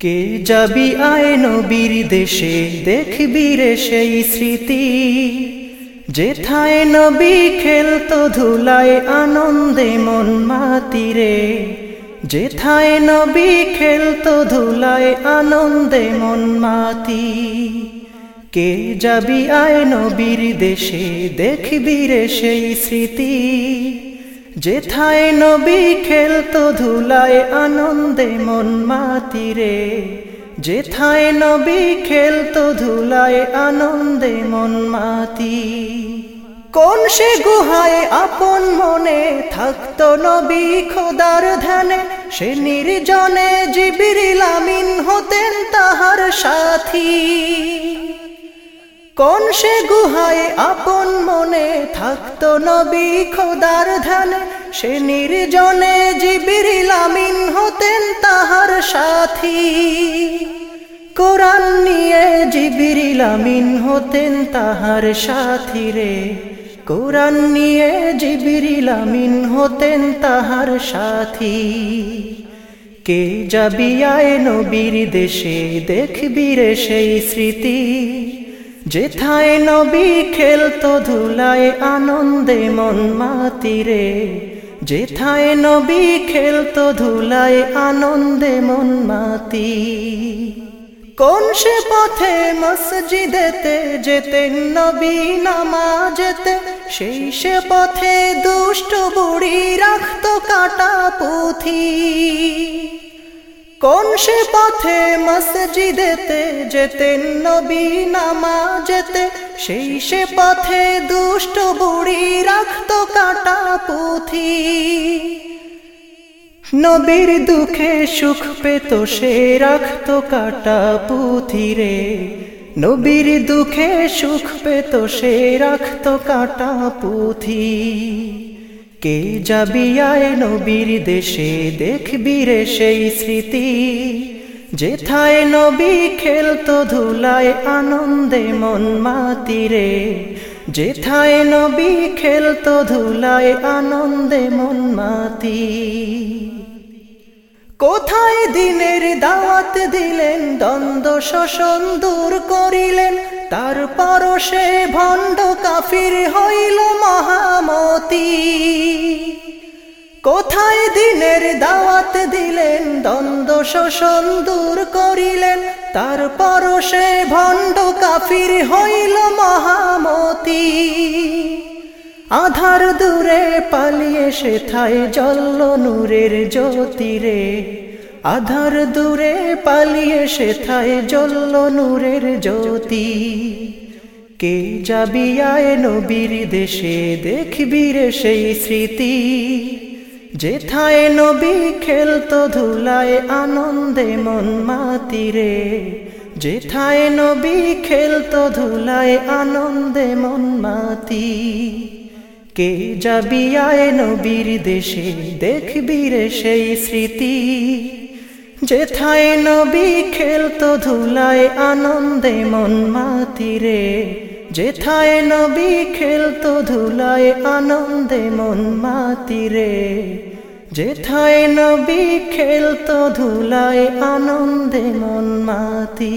কে যাবি আয় নবীর দেশে, দেখবি রে সেই স্মৃতি। যেথায় নবী খেলতো ধুলায় আনন্দে মন মাতি মাতিরে যেথায় নবী খেলতো ধুলায় আনন্দে মন মাতি। কে যাবি আয় নবীর দেশে, দেখবি রে সেই স্মৃতি। যেথায় নবী খেলতো ধুলায় আনন্দে মন মাতিরে, যেথায় নবী খেলতো ধুলায় আনন্দে মন মাতি। কোন সে গুহায় আপন মনে থাকতো নবী খোদার ধ্যানে, সে নির্জনে জিবিরিল আমিন হতেন তাহার সাথী। কোন সে গুহায় আপন মনে থাকতো নবী খোদার ধ্যানে? সে নির্জনে জিবিরিল আমিন হতেন তাহার সাথী। কোরআন নিয়ে জিবিরিল আমিন হতেন তাহার সাথী রে। কোরআন নিয়ে জিবিরিল আমিন হতেন তাহার সাথী। কে যাবি আয় নবীর দেশে, দেখবি রে সেই স্মৃতি? যেথায় নবী খেলতো ধুলায় আনন্দে মন মাতিরে, যেথায় নবী খেলতো ধুলায় আনন্দে মন মাতি। কোন সে পথে মসজিদেতে যেতেন নবী নামাজেতে, সেই সে পথে দুষ্ট বুড়ি রাখতো কাটা পুথি। কোন সে পথে মসজিদেতে যেতেন নবী নামাজেতে? সেই সে পথে দুষ্ট বুড়ি রাখতো কাটা পুথি। নবীর দুঃখে সুখ পেত সে রাখত কাটা পুথি রে। নবীর দুঃখে সুখ পেত সে রাখত কাটা পুথি। কে যাবি আয় নবীর দেশে? দেখবি রে সেই স্মৃতি। যেথায় নবী খেলতো ধুলায় আনন্দে মন মাতিরে যেথায় নবী খেলতো ধুলায় আনন্দে মন মাতি। কোথায় দিনের দাওয়াত দিলেন? দ্বন্দ্ব শোষণ দূর করিলেন। তারপর সে ভণ্ড কাফির হইল মহামতি। কোথায় দিনের দাওয়াত দিলেন? দ্বন্দ্ব শোষণ দূর করিলেন। তারপর সে ভণ্ড কাফির হইল মহামতি। আধার দূরে পালিয়ে সে থাই জল্ল নূরের জ্যোতিরে আধার দূরে পালিয়ে সে থাই জল্ল নূরের জ্যোতি। কে যাবি আয় নবীর দেশে দেখবি রে সেই স্মৃতি? যেথায় নবী খেলতো ধুলায় আনন্দে মন মাতিরে, যেথায় নবী খেলতো ধুলায় আনন্দে মন মাতি। কে যাবি আয় নবীর দেশে, দেখবি রে সেই স্মৃতি। যেথায় নবী খেলতো ধুলায় আনন্দে মন মাতিরে যেথায় নবী খেলত ধুলায় আনন্দে মন মাতিরে যেথায় নবী খেলত ধুলায় আনন্দে মন মাতি।